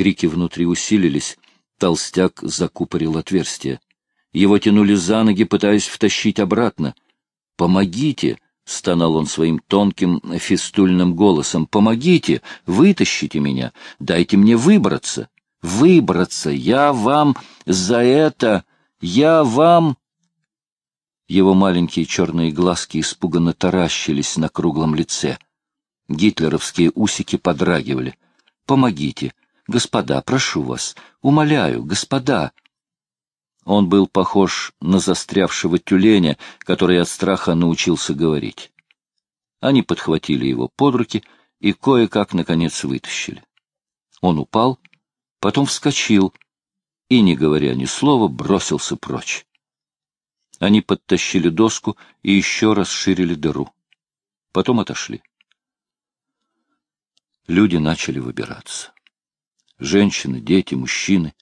Крики внутри усилились. Толстяк закупорил отверстие. Его тянули за ноги, пытаясь втащить обратно. «Помогите!» — стонал он своим тонким фистульным голосом. «Помогите! Вытащите меня! Дайте мне выбраться! Выбраться! Я вам за это! Я вам...» Его маленькие черные глазки испуганно таращились на круглом лице. Гитлеровские усики подрагивали. «Помогите! Господа, прошу вас! Умоляю, господа!» Он был похож на застрявшего тюленя, который от страха научился говорить. Они подхватили его под руки и кое-как, наконец, вытащили. Он упал, потом вскочил и, не говоря ни слова, бросился прочь. Они подтащили доску и еще расширили дыру. Потом отошли. Люди начали выбираться. Женщины, дети, мужчины.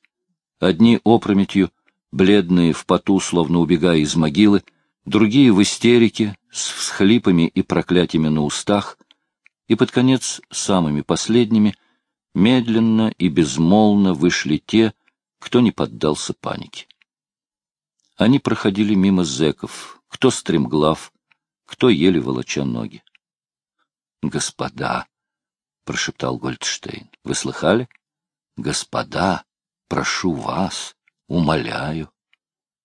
Одни опрометью, бледные в поту, словно убегая из могилы, другие в истерике, с всхлипами и проклятиями на устах, и под конец самыми последними медленно и безмолвно вышли те, кто не поддался панике. Они проходили мимо зэков, кто стремглав, кто еле волоча ноги. — Господа, — прошептал Гольдштейн, — вы слыхали? — Господа, прошу вас, Умоляю.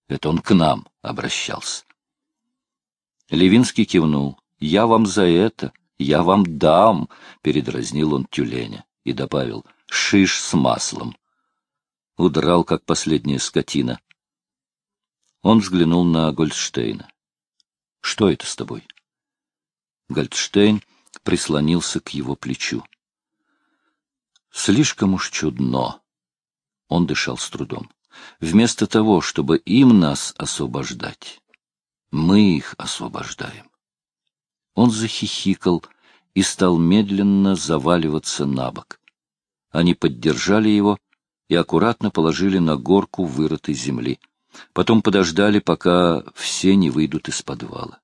Это он к нам обращался. Левинский кивнул. Я вам за это, я вам дам, передразнил он тюленя и добавил шиш с маслом. Удрал, как последняя скотина. Он взглянул на Гольдштейна. — Что это с тобой? Гольдштейн прислонился к его плечу. — Слишком уж чудно. Он дышал с трудом. Вместо того, чтобы им нас освобождать, мы их освобождаем. Он захихикал и стал медленно заваливаться на бок. Они поддержали его и аккуратно положили на горку вырытой земли. Потом подождали, пока все не выйдут из подвала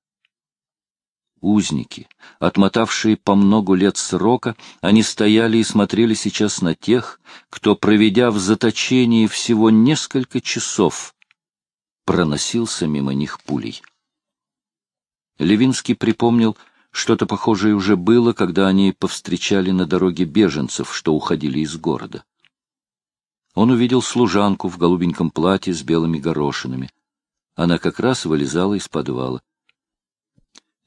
узники, отмотавшие по многу лет срока, они стояли и смотрели сейчас на тех, кто, проведя в заточении всего несколько часов, проносился мимо них пулей. Левинский припомнил, что-то похожее уже было, когда они повстречали на дороге беженцев, что уходили из города. Он увидел служанку в голубеньком платье с белыми горошинами. Она как раз вылезала из подвала.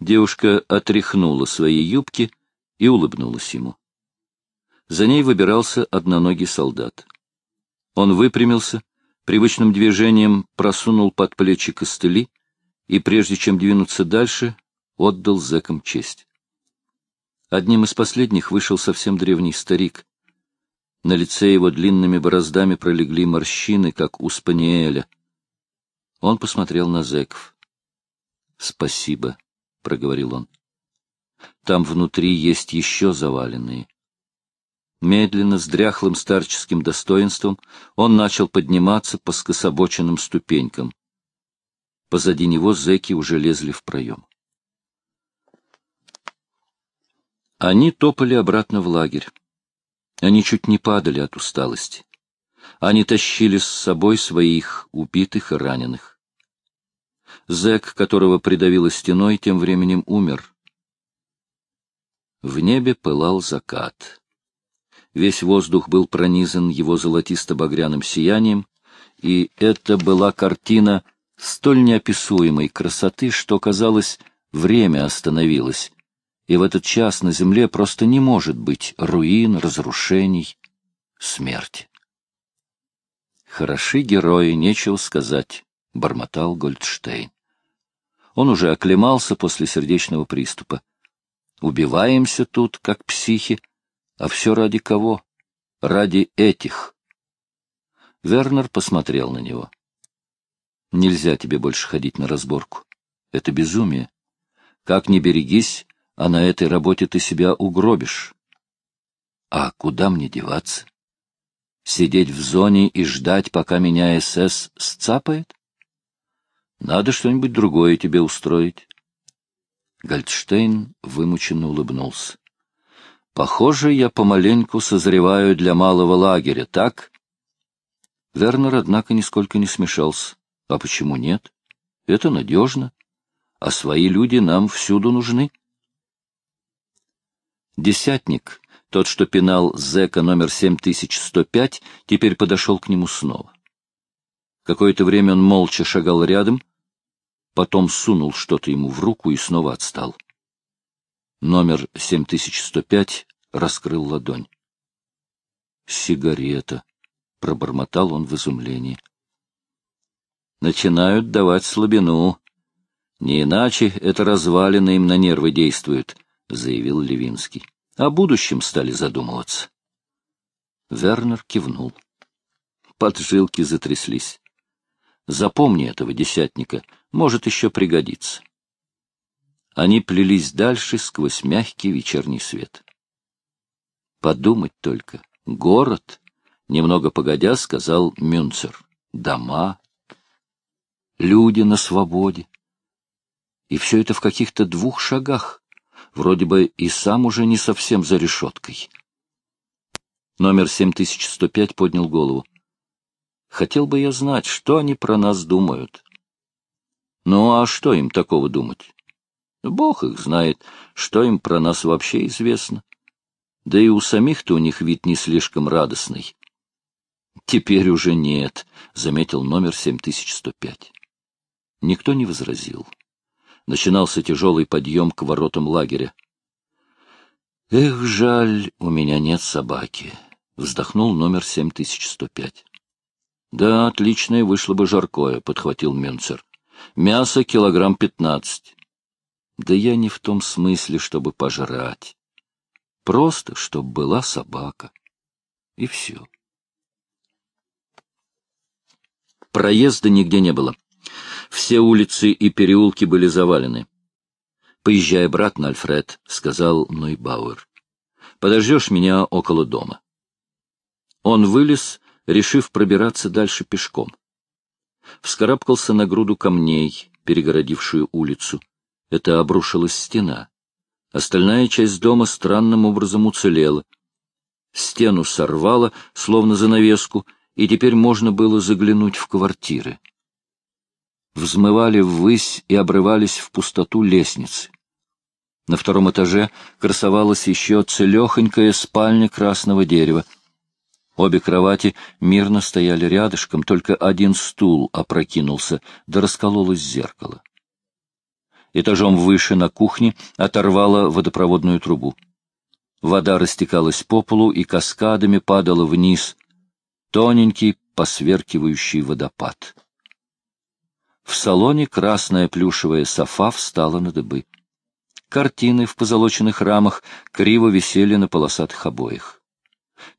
Девушка отряхнула свои юбки и улыбнулась ему. За ней выбирался одноногий солдат. Он выпрямился, привычным движением просунул под плечи костыли и, прежде чем двинуться дальше, отдал зэкам честь. Одним из последних вышел совсем древний старик. На лице его длинными бороздами пролегли морщины, как у спаниеля. Он посмотрел на зэков. — Спасибо, — проговорил он. Там внутри есть еще заваленные. Медленно, с дряхлым старческим достоинством, он начал подниматься по скособоченным ступенькам. Позади него зэки уже лезли в проем. Они топали обратно в лагерь. Они чуть не падали от усталости. Они тащили с собой своих убитых и раненых. Зэк, которого придавило стеной, тем временем умер. В небе пылал закат. Весь воздух был пронизан его золотисто-багряным сиянием, и это была картина столь неописуемой красоты, что, казалось, время остановилось, и в этот час на земле просто не может быть руин, разрушений, смерти. Хороши герои, нечего сказать. — бормотал Гольдштейн. Он уже оклемался после сердечного приступа. Убиваемся тут, как психи, а все ради кого? Ради этих. Вернер посмотрел на него. Нельзя тебе больше ходить на разборку. Это безумие. Как ни берегись, а на этой работе ты себя угробишь. А куда мне деваться? Сидеть в зоне и ждать, пока меня СС сцапает? Надо что-нибудь другое тебе устроить. Гольдштейн вымученно улыбнулся. Похоже, я помаленьку созреваю для малого лагеря, так? Вернер, однако, нисколько не смешался. А почему нет? Это надежно. А свои люди нам всюду нужны. Десятник, тот, что пинал зэка номер 7105, теперь подошел к нему снова. Какое-то время он молча шагал рядом, потом сунул что-то ему в руку и снова отстал. Номер 7105 раскрыл ладонь. «Сигарета», — пробормотал он в изумлении. «Начинают давать слабину. Не иначе это развалины им на нервы действуют», — заявил Левинский. «О будущем стали задумываться». Вернер кивнул. Поджилки затряслись. «Запомни этого десятника, может еще пригодиться». Они плелись дальше сквозь мягкий вечерний свет. Подумать только. Город, немного погодя, сказал Мюнцер. Дома, люди на свободе. И все это в каких-то двух шагах. Вроде бы и сам уже не совсем за решеткой. Номер 7105 поднял голову. Хотел бы я знать, что они про нас думают. Ну, а что им такого думать? Бог их знает, что им про нас вообще известно. Да и у самих-то у них вид не слишком радостный. Теперь уже нет, — заметил номер 7105. Никто не возразил. Начинался тяжелый подъем к воротам лагеря. «Эх, жаль, у меня нет собаки», — вздохнул номер 7105. «Да, отличное вышло бы жаркое», — подхватил Менцер. «Мясо килограмм пятнадцать». Да я не в том смысле, чтобы пожрать. Просто, чтобы была собака. И все. Проезда нигде не было. Все улицы и переулки были завалены. «Поезжай обратно, Альфред», — сказал Нойбауэр. «Подождешь меня около дома». Он вылез, решив пробираться дальше пешком. Вскарабкался на груду камней, перегородившую улицу. Это обрушилась стена. Остальная часть дома странным образом уцелела. Стену сорвало, словно занавеску, и теперь можно было заглянуть в квартиры. Взмывали ввысь и обрывались в пустоту лестницы. На втором этаже красовалась еще целехонькая спальня красного дерева. Обе кровати мирно стояли рядышком, только один стул опрокинулся, да раскололось зеркало этажом выше на кухне оторвала водопроводную трубу. Вода растекалась по полу и каскадами падала вниз. Тоненький, посверкивающий водопад. В салоне красная плюшевая софа встала на дыбы. Картины в позолоченных рамах криво висели на полосатых обоях.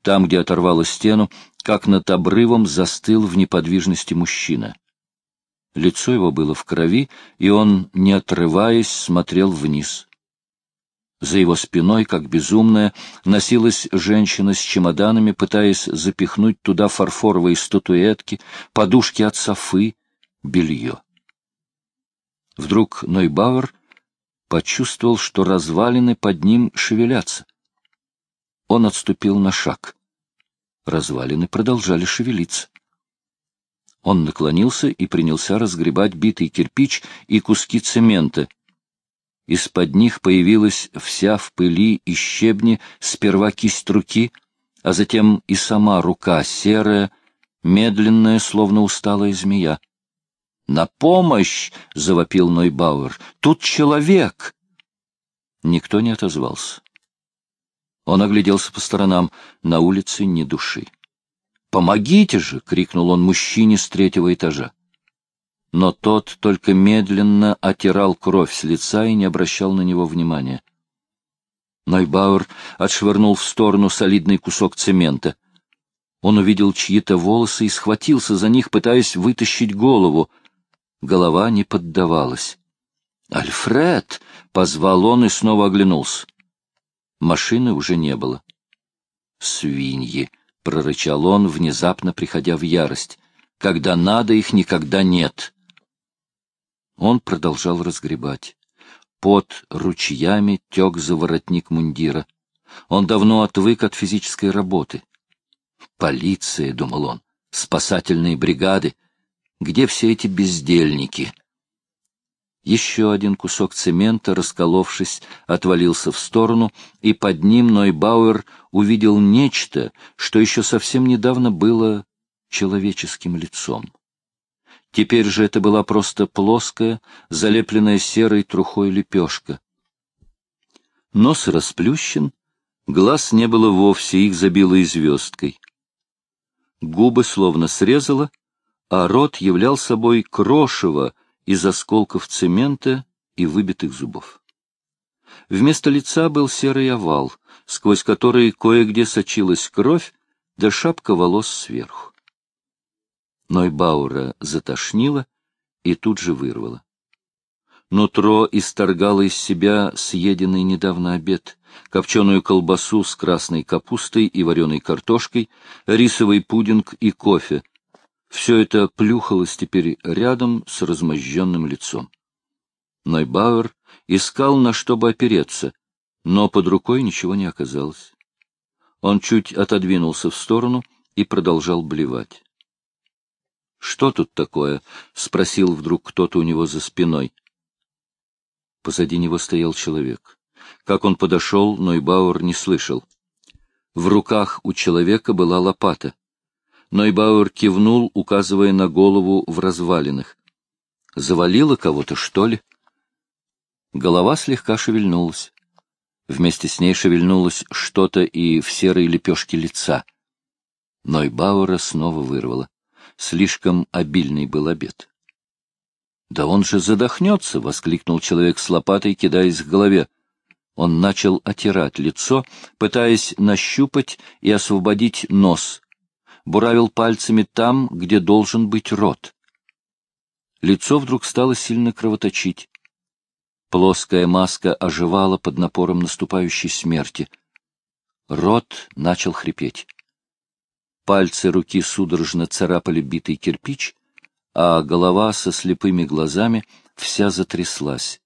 Там, где оторвало стену, как над обрывом застыл в неподвижности мужчина. Лицо его было в крови, и он, не отрываясь, смотрел вниз. За его спиной, как безумная, носилась женщина с чемоданами, пытаясь запихнуть туда фарфоровые статуэтки, подушки от софы, белье. Вдруг Нойбауэр почувствовал, что развалины под ним шевелятся. Он отступил на шаг. Развалины продолжали шевелиться. Он наклонился и принялся разгребать битый кирпич и куски цемента. Из-под них появилась вся в пыли и щебне сперва кисть руки, а затем и сама рука серая, медленная, словно усталая змея. «На помощь!» — завопил Нойбауэр. «Тут человек!» Никто не отозвался. Он огляделся по сторонам. На улице ни души. «Помогите же!» — крикнул он мужчине с третьего этажа. Но тот только медленно отирал кровь с лица и не обращал на него внимания. Нойбауэр отшвырнул в сторону солидный кусок цемента. Он увидел чьи-то волосы и схватился за них, пытаясь вытащить голову. Голова не поддавалась. «Альфред!» — позвал он и снова оглянулся. Машины уже не было. «Свиньи!» — прорычал он, внезапно приходя в ярость. «Когда надо, их никогда нет!» Он продолжал разгребать. Под ручьями тек за воротник мундира. Он давно отвык от физической работы. Полиция, — думал он, — спасательные бригады. Где все эти бездельники? Еще один кусок цемента, расколовшись, отвалился в сторону, и под ним Нойбауэр увидел нечто, что еще совсем недавно было человеческим лицом. Теперь же это была просто плоская, залепленная серой трухой лепешка. Нос расплющен, глаз не было вовсе, их забило и звездкой. Губы словно срезало, а рот являл собой крошево из осколков цемента и выбитых зубов. Вместо лица был серый овал, сквозь который кое-где сочилась кровь, да шапка волос сверху. Нойбаура затошнило и тут же вырвало. Нутро исторгало из себя съеденный недавно обед, копченую колбасу с красной капустой и вареной картошкой, рисовый пудинг и кофе. Все это плюхалось теперь рядом с размозженным лицом. Нойбауэр искал, на что бы опереться, но под рукой ничего не оказалось. Он чуть отодвинулся в сторону и продолжал блевать. Что тут такое? — спросил вдруг кто-то у него за спиной. Позади него стоял человек. Как он подошел, Нойбауэр не слышал. В руках у человека была лопата. Нойбауэр кивнул, указывая на голову в развалинах. Завалило кого-то, что ли? Голова слегка шевельнулась. Вместе с ней шевельнулось что-то и в серой лепешке лица. Нойбауэра снова вырвало. Слишком обильный был обед. «Да он же задохнется!» — воскликнул человек с лопатой, кидаясь к голове. Он начал отирать лицо, пытаясь нащупать и освободить нос. Буравил пальцами там, где должен быть рот. Лицо вдруг стало сильно кровоточить. Плоская маска оживала под напором наступающей смерти. Рот начал хрипеть. Пальцы руки судорожно царапали битый кирпич, а голова со слепыми глазами вся затряслась.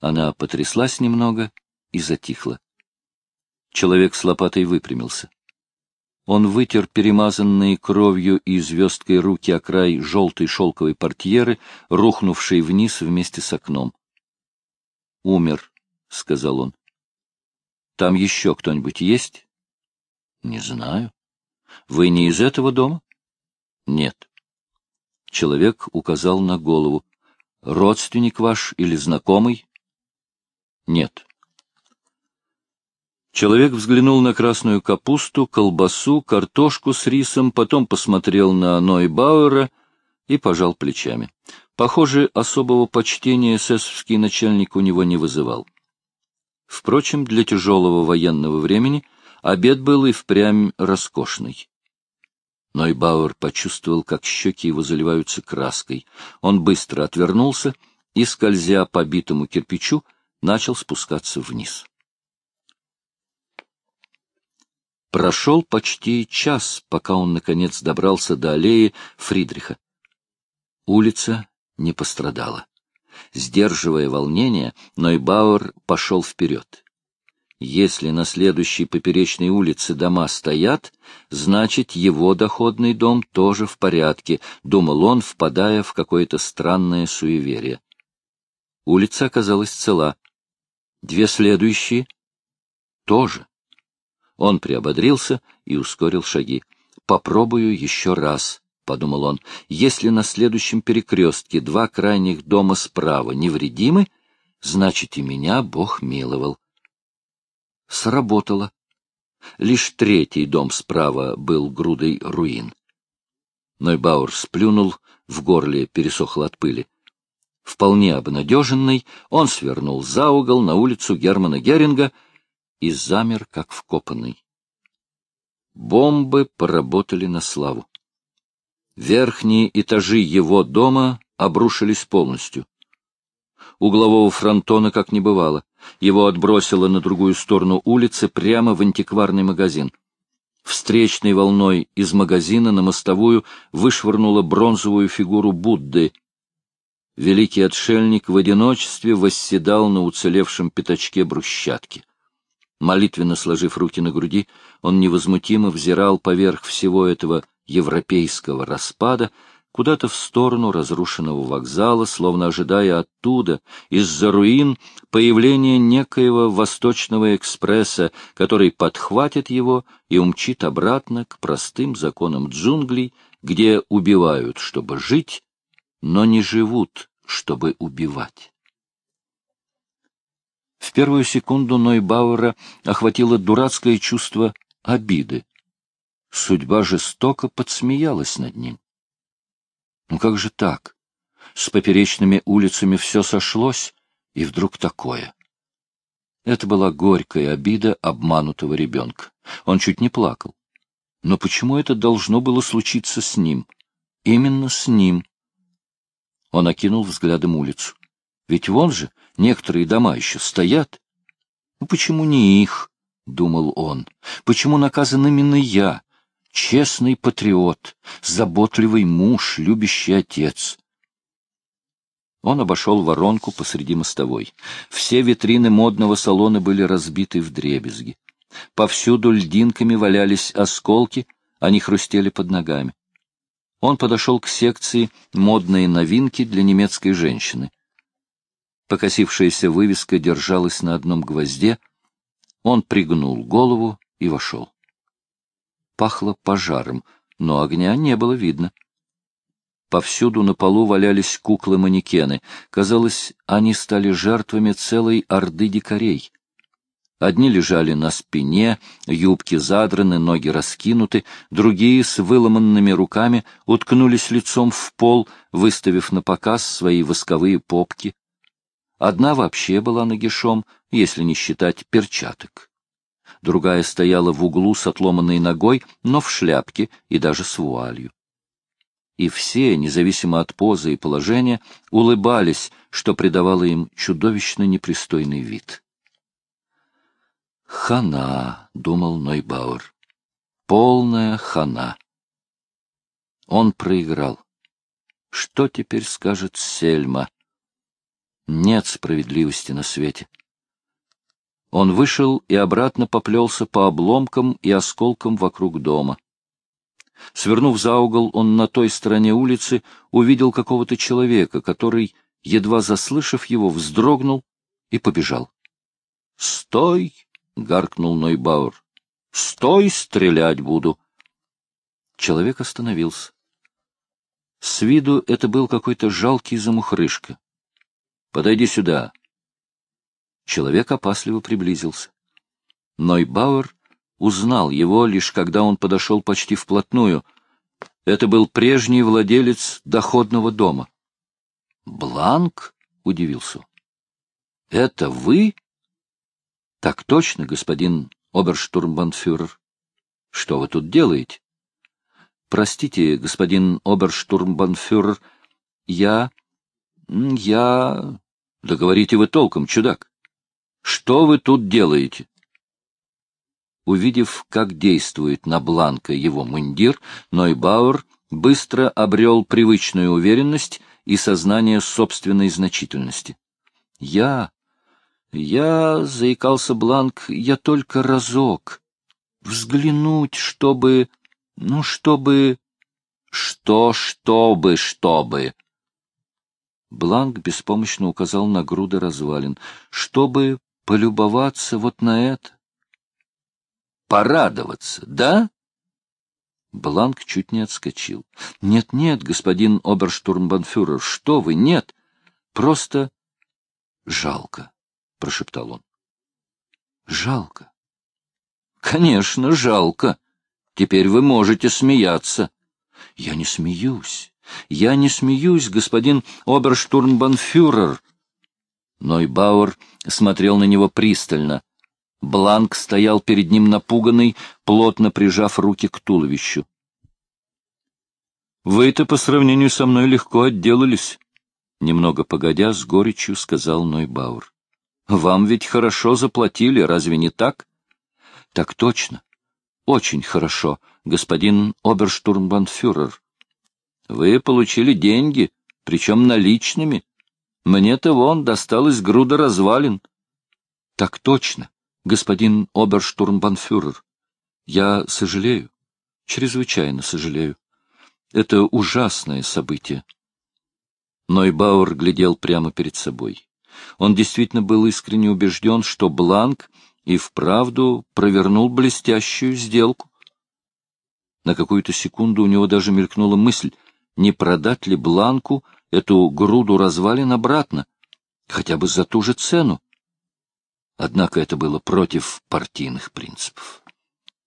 Она потряслась немного и затихла. Человек с лопатой выпрямился. Он вытер перемазанные кровью и звездкой руки о край желтой шелковой портьеры, рухнувшей вниз вместе с окном. — Умер, — сказал он. — Там еще кто-нибудь есть? — Не знаю. Вы не из этого дома? Нет. Человек указал на голову. Родственник ваш или знакомый? Нет. Человек взглянул на красную капусту, колбасу, картошку с рисом, потом посмотрел на Нойбауэра и пожал плечами. Похоже, особого почтения эсэсовский начальник у него не вызывал. Впрочем, для тяжелого военного времени обед был и впрямь роскошный. Нойбауэр почувствовал, как щеки его заливаются краской. Он быстро отвернулся и, скользя по битому кирпичу, начал спускаться вниз. Прошел почти час, пока он, наконец, добрался до аллеи Фридриха. Улица не пострадала. Сдерживая волнение, Нойбауэр пошел вперед. Если на следующей поперечной улице дома стоят, значит, его доходный дом тоже в порядке, — думал он, впадая в какое-то странное суеверие. Улица оказалась цела. Две следующие — тоже. Он приободрился и ускорил шаги. «Попробую еще раз», — подумал он. «Если на следующем перекрестке два крайних дома справа невредимы, значит, и меня Бог миловал» сработало. Лишь третий дом справа был грудой руин. Нойбаур сплюнул, в горле пересохло от пыли. Вполне обнадеженный, он свернул за угол на улицу Германа Геринга и замер, как вкопанный. Бомбы поработали на славу. Верхние этажи его дома обрушились полностью. Углового фронтона как не бывало. Его отбросило на другую сторону улицы, прямо в антикварный магазин. Встречной волной из магазина на мостовую вышвырнула бронзовую фигуру Будды. Великий отшельник в одиночестве восседал на уцелевшем пятачке брусчатки. Молитвенно сложив руки на груди, он невозмутимо взирал поверх всего этого европейского распада куда-то в сторону разрушенного вокзала, словно ожидая оттуда, из-за руин, появления некоего восточного экспресса, который подхватит его и умчит обратно к простым законам джунглей, где убивают, чтобы жить, но не живут, чтобы убивать. В первую секунду Нойбауэра охватило дурацкое чувство обиды. Судьба жестоко подсмеялась над ним. Ну как же так? С поперечными улицами все сошлось, и вдруг такое. Это была горькая обида обманутого ребенка. Он чуть не плакал. Но почему это должно было случиться с ним? Именно с ним. Он окинул взглядом улицу. Ведь вон же некоторые дома еще стоят. Ну почему не их? — думал он. — Почему наказан именно я, честный патриот, заботливый муж, любящий отец. Он обошел воронку посреди мостовой. Все витрины модного салона были разбиты в дребезги. Повсюду льдинками валялись осколки, они хрустели под ногами. Он подошел к секции «Модные новинки для немецкой женщины». Покосившаяся вывеска держалась на одном гвозде. Он пригнул голову и вошел пахло пожаром, но огня не было видно. Повсюду на полу валялись куклы-манекены. Казалось, они стали жертвами целой орды дикарей. Одни лежали на спине, юбки задраны, ноги раскинуты, другие с выломанными руками уткнулись лицом в пол, выставив на показ свои восковые попки. Одна вообще была нагишом, если не считать перчаток другая стояла в углу с отломанной ногой, но в шляпке и даже с вуалью. И все, независимо от позы и положения, улыбались, что придавало им чудовищно непристойный вид. «Хана», — думал Нойбауэр, — «полная хана». Он проиграл. Что теперь скажет Сельма? Нет справедливости на свете. Он вышел и обратно поплелся по обломкам и осколкам вокруг дома. Свернув за угол, он на той стороне улицы увидел какого-то человека, который, едва заслышав его, вздрогнул и побежал. «Стой!» — гаркнул Нойбауэр. «Стой, стрелять буду!» Человек остановился. С виду это был какой-то жалкий замухрышка. «Подойди сюда!» Человек опасливо приблизился. Нойбауэр узнал его, лишь когда он подошел почти вплотную. Это был прежний владелец доходного дома. «Бланк?» — удивился. «Это вы?» «Так точно, господин оберштурмбанфюрер. Что вы тут делаете?» «Простите, господин оберштурмбанфюрер, я... я...» «Да говорите вы толком, чудак. Что вы тут делаете? Увидев, как действует на Бланка его мундир, Нойбауэр быстро обрел привычную уверенность и сознание собственной значительности. «Я... я...» — заикался Бланк, — «я только разок. Взглянуть, чтобы... ну, чтобы...» «Что, чтобы, чтобы?» Бланк беспомощно указал на груды развалин. «Чтобы полюбоваться вот на это. Порадоваться, да? Бланк чуть не отскочил. «Нет, нет, господин оберштурмбанфюрер, что вы, нет! Просто жалко», — прошептал он. «Жалко». «Конечно, жалко. Теперь вы можете смеяться». «Я не смеюсь. Я не смеюсь, господин оберштурмбанфюрер», Нойбауэр смотрел на него пристально. Бланк стоял перед ним напуганный, плотно прижав руки к туловищу. — Вы-то по сравнению со мной легко отделались, — немного погодя с горечью сказал Нойбауэр. — Вам ведь хорошо заплатили, разве не так? — Так точно. Очень хорошо, господин оберштурмбанфюрер. Вы получили деньги, причем наличными. Мне-то вон досталось груда развалин. Так точно, господин оберштурмбанфюрер, я сожалею, чрезвычайно сожалею. Это ужасное событие. Нойбауэр глядел прямо перед собой. Он действительно был искренне убежден, что Бланк и вправду провернул блестящую сделку. На какую-то секунду у него даже мелькнула мысль, не продать ли Бланку эту груду развалин обратно, хотя бы за ту же цену. Однако это было против партийных принципов.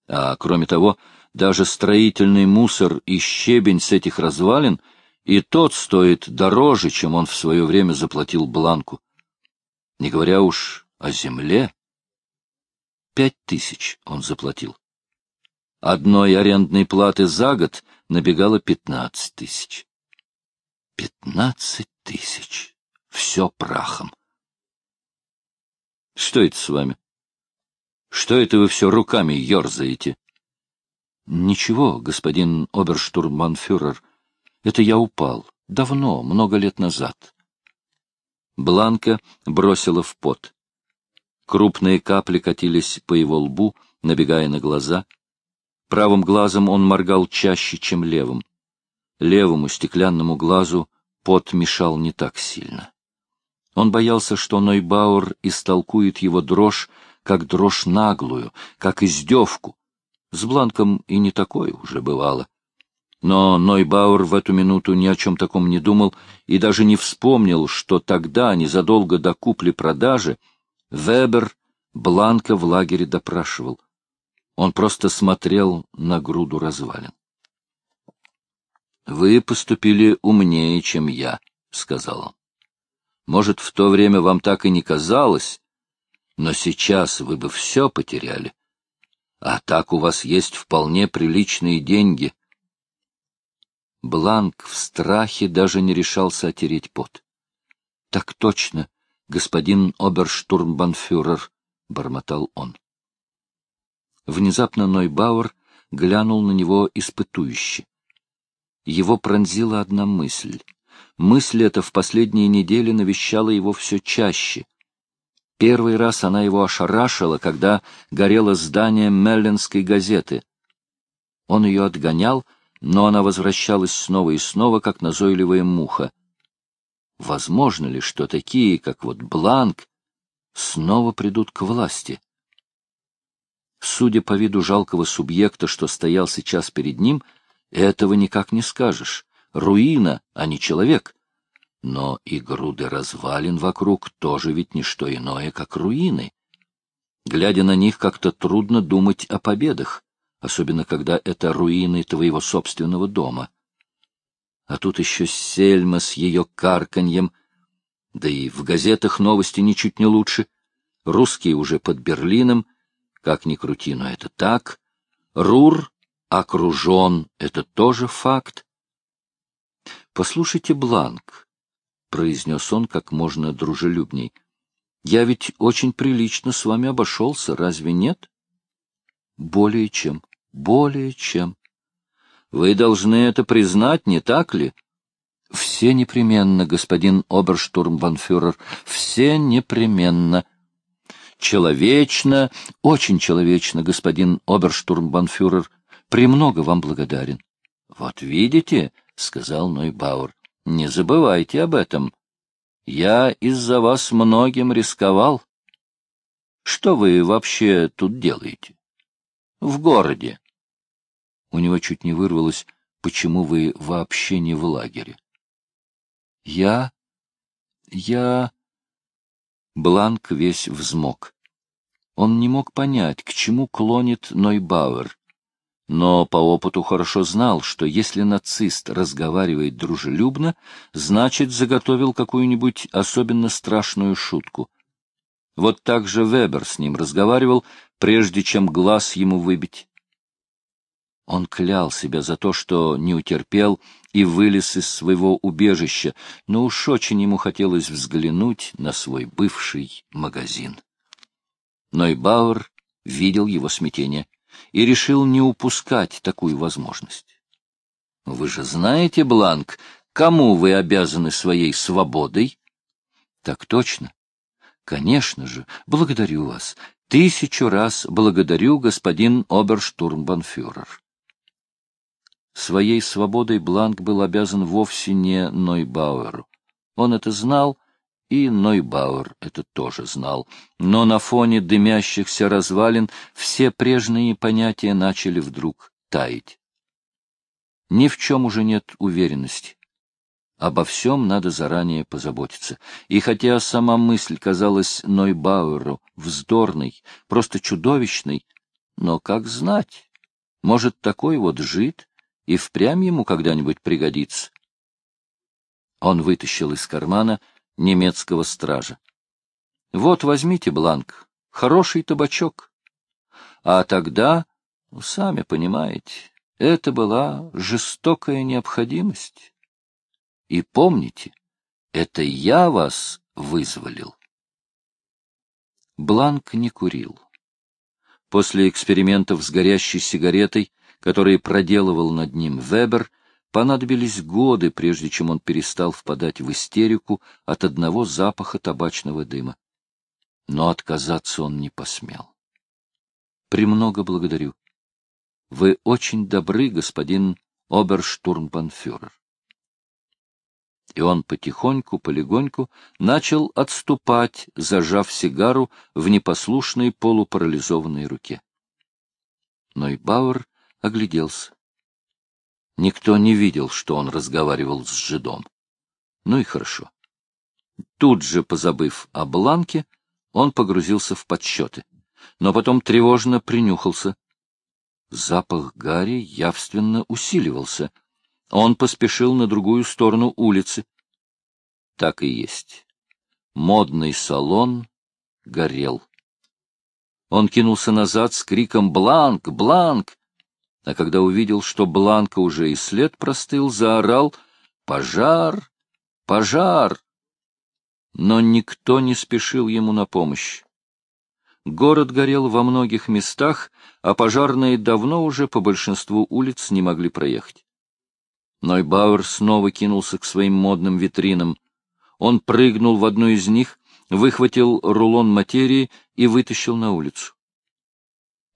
А кроме того, даже строительный мусор и щебень с этих развалин и тот стоит дороже, чем он в свое время заплатил Бланку. Не говоря уж о земле. Пять тысяч он заплатил. Одной арендной платы за год набегало пятнадцать тысяч. Пятнадцать тысяч. Все прахом. Что это с вами? Что это вы все руками ерзаете? Ничего, господин оберштурманфюрер. Это я упал. Давно, много лет назад. Бланка бросила в пот. Крупные капли катились по его лбу, набегая на глаза — Правым глазом он моргал чаще, чем левым. Левому стеклянному глазу пот мешал не так сильно. Он боялся, что Нойбауэр истолкует его дрожь, как дрожь наглую, как издевку. С Бланком и не такое уже бывало. Но Нойбауэр в эту минуту ни о чем таком не думал и даже не вспомнил, что тогда, незадолго до купли-продажи, Вебер Бланка в лагере допрашивал — он просто смотрел на груду развалин. — Вы поступили умнее, чем я, — сказал он. — Может, в то время вам так и не казалось, но сейчас вы бы все потеряли. А так у вас есть вполне приличные деньги. Бланк в страхе даже не решался отереть пот. — Так точно, господин оберштурмбанфюрер, — бормотал он. Внезапно Нойбауэр глянул на него испытующе. Его пронзила одна мысль. Мысль эта в последние недели навещала его все чаще. Первый раз она его ошарашила, когда горело здание Мелленской газеты. Он ее отгонял, но она возвращалась снова и снова, как назойливая муха. Возможно ли, что такие, как вот Бланк, снова придут к власти? Судя по виду жалкого субъекта, что стоял сейчас перед ним, этого никак не скажешь. Руина, а не человек. Но и груды развалин вокруг тоже ведь не что иное, как руины. Глядя на них, как-то трудно думать о победах, особенно когда это руины твоего собственного дома. А тут еще Сельма с ее карканьем, да и в газетах новости ничуть не лучше. Русские уже под Берлином, как ни крути, но это так. Рур окружен — это тоже факт. — Послушайте, Бланк, — произнес он как можно дружелюбней, — я ведь очень прилично с вами обошелся, разве нет? — Более чем, более чем. Вы должны это признать, не так ли? — Все непременно, господин оберштурмбанфюрер, все непременно, — Человечно, очень человечно, господин оберштурмбанфюрер. Премного вам благодарен. — Вот видите, — сказал Нойбауэр, — не забывайте об этом. Я из-за вас многим рисковал. Что вы вообще тут делаете? В городе. У него чуть не вырвалось, почему вы вообще не в лагере. Я... я... Бланк весь взмок. Он не мог понять, к чему клонит Нойбауэр, но по опыту хорошо знал, что если нацист разговаривает дружелюбно, значит, заготовил какую-нибудь особенно страшную шутку. Вот так же Вебер с ним разговаривал, прежде чем глаз ему выбить. Он клял себя за то, что не утерпел и вылез из своего убежища, но уж очень ему хотелось взглянуть на свой бывший магазин. Нойбауэр видел его смятение и решил не упускать такую возможность. — Вы же знаете, Бланк, кому вы обязаны своей свободой? — Так точно. Конечно же, благодарю вас. Тысячу раз благодарю, господин оберштурмбанфюрер. Своей свободой Бланк был обязан вовсе не Нойбауэру. Он это знал, и Нойбауэр это тоже знал. Но на фоне дымящихся развалин все прежние понятия начали вдруг таять. Ни в чем уже нет уверенности. Обо всем надо заранее позаботиться. И хотя сама мысль казалась Нойбауэру вздорной, просто чудовищной, но как знать, может, такой вот жид и впрямь ему когда-нибудь пригодится. Он вытащил из кармана немецкого стража. — Вот, возьмите бланк, хороший табачок. А тогда, ну, сами понимаете, это была жестокая необходимость. И помните, это я вас вызволил. Бланк не курил. После экспериментов с горящей сигаретой, которые проделывал над ним Вебер, понадобились годы, прежде чем он перестал впадать в истерику от одного запаха табачного дыма. Но отказаться он не посмел. «Премного благодарю. Вы очень добры, господин оберштурмбанфюрер и он потихоньку, полегоньку начал отступать, зажав сигару в непослушной полупарализованной руке. Но и Бауэр огляделся. Никто не видел, что он разговаривал с жидом. Ну и хорошо. Тут же, позабыв о бланке, он погрузился в подсчеты, но потом тревожно принюхался. Запах Гарри явственно усиливался — он поспешил на другую сторону улицы. Так и есть. Модный салон горел. Он кинулся назад с криком «Бланк! Бланк!», а когда увидел, что Бланка уже и след простыл, заорал «Пожар! Пожар!». Но никто не спешил ему на помощь. Город горел во многих местах, а пожарные давно уже по большинству улиц не могли проехать. Нойбауэр снова кинулся к своим модным витринам. Он прыгнул в одну из них, выхватил рулон материи и вытащил на улицу.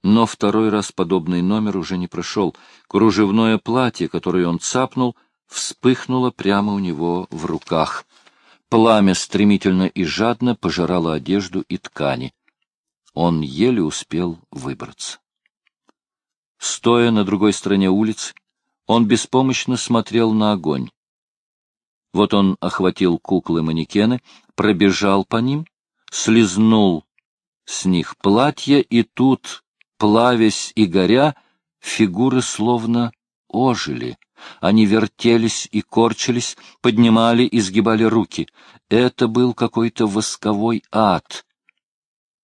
Но второй раз подобный номер уже не прошел. Кружевное платье, которое он цапнул, вспыхнуло прямо у него в руках. Пламя стремительно и жадно пожирало одежду и ткани. Он еле успел выбраться. Стоя на другой стороне улицы, он беспомощно смотрел на огонь. Вот он охватил куклы-манекены, пробежал по ним, слезнул с них платье, и тут, плавясь и горя, фигуры словно ожили. Они вертелись и корчились, поднимали и сгибали руки. Это был какой-то восковой ад.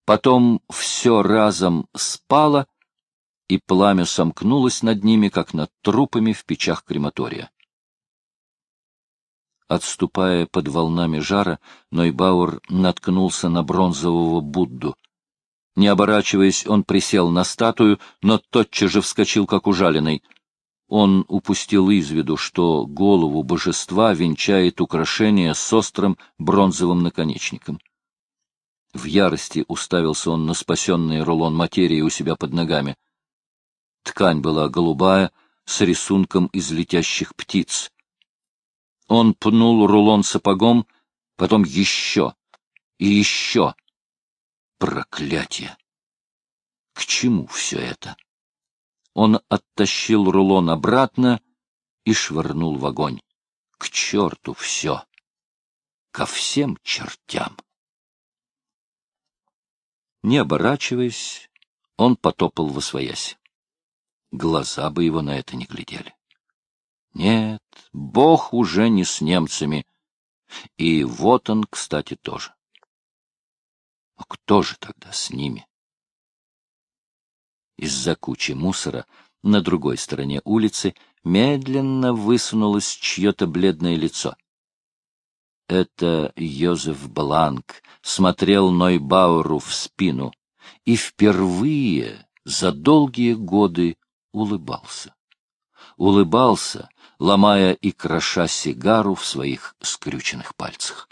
Потом все разом спало, и пламя сомкнулось над ними, как над трупами в печах крематория. Отступая под волнами жара, Нойбауэр наткнулся на бронзового Будду. Не оборачиваясь, он присел на статую, но тотчас же вскочил, как ужаленный. Он упустил из виду, что голову божества венчает украшение с острым бронзовым наконечником. В ярости уставился он на спасенный рулон материи у себя под ногами. Ткань была голубая, с рисунком из летящих птиц. Он пнул рулон сапогом, потом еще и еще. Проклятие! К чему все это? Он оттащил рулон обратно и швырнул в огонь. К черту все! Ко всем чертям! Не оборачиваясь, он потопал во своясь глаза бы его на это не глядели. Нет, Бог уже не с немцами. И вот он, кстати, тоже. Кто же тогда с ними? Из-за кучи мусора на другой стороне улицы медленно высунулось чье-то бледное лицо. Это Йозеф Бланк смотрел Нойбауру в спину и впервые за долгие годы улыбался. Улыбался, ломая и кроша сигару в своих скрюченных пальцах.